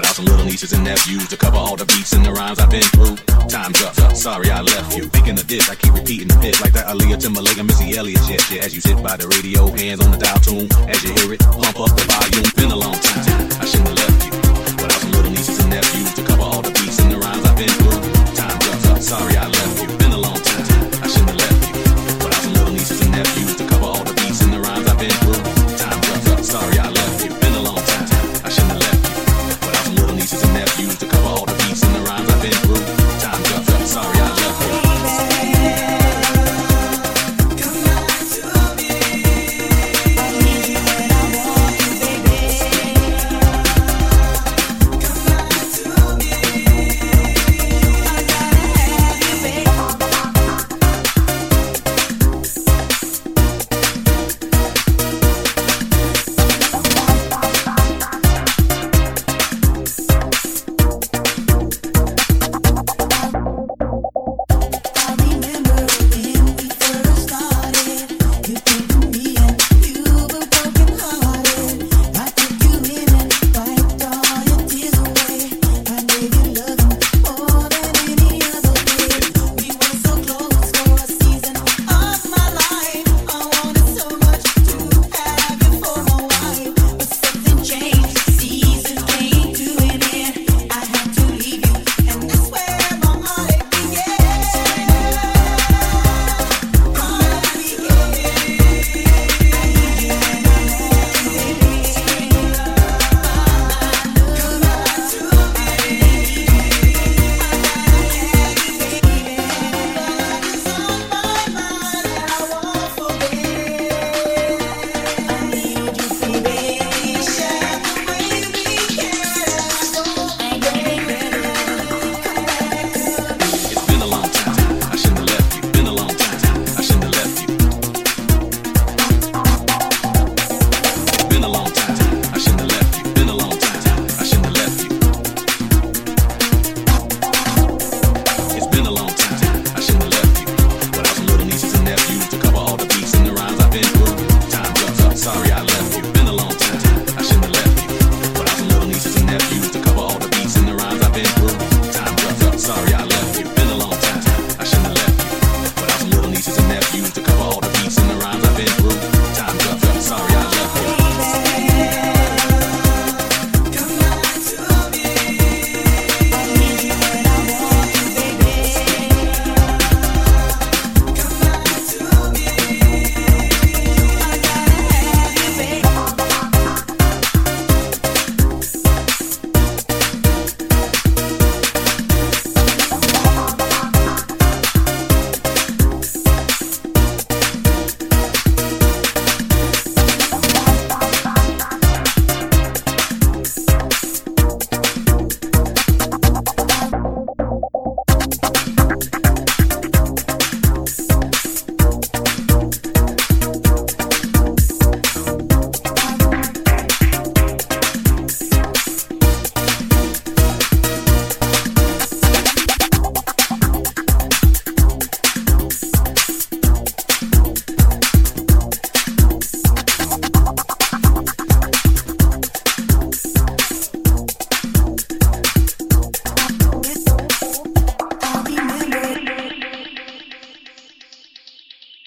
Without some little nieces and nephews to cover all the beats and the rhymes I've been through. Time's up, sorry I left you. Thinking of this, I keep repeating the bit like that Aaliyah Timberlake and Missy Elliott shit. Yeah, as you sit by the radio, hands on the dial tune. As you hear it, pump up the volume. Been a long time, I shouldn't have left you. Without some little nieces and nephews to cover all the beats and the rhymes I've been through. Time's up, sorry I